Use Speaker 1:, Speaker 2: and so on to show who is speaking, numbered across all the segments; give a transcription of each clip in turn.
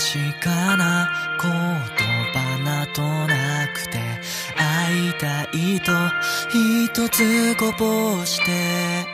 Speaker 1: 確かな言葉などなくて会いたいと一つこぼして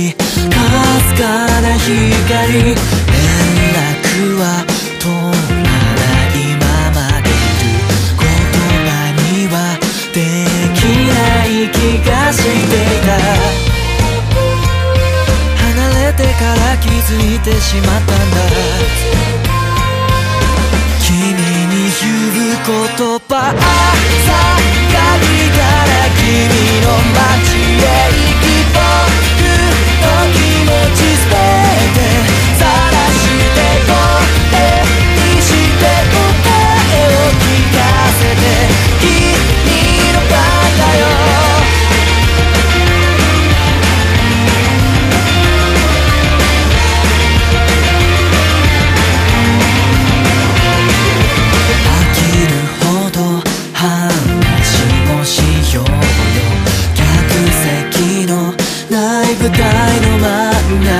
Speaker 1: わめきかすかな光連絡は通らないままでいる。言葉にはできない気がしていた。離れてから気づいてしまったんだ。君に言う言葉朝が来たら君の街へ行きようよ客席のない舞台の真ん中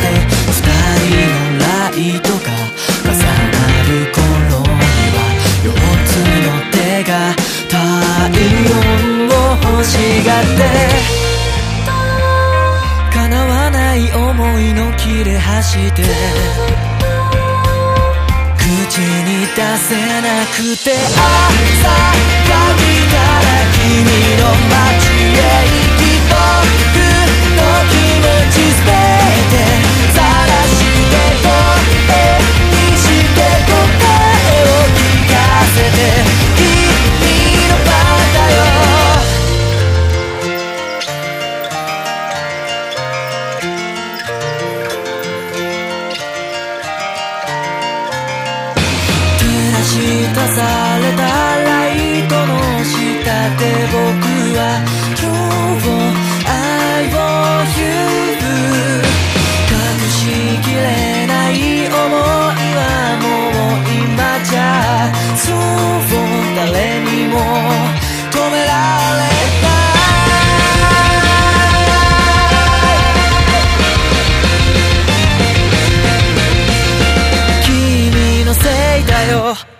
Speaker 1: で二人のライトが重なる頃には四つの手が太陽を欲しがって叶わない思いの切れ端で口に出せなくて朝が見たら君の 가요.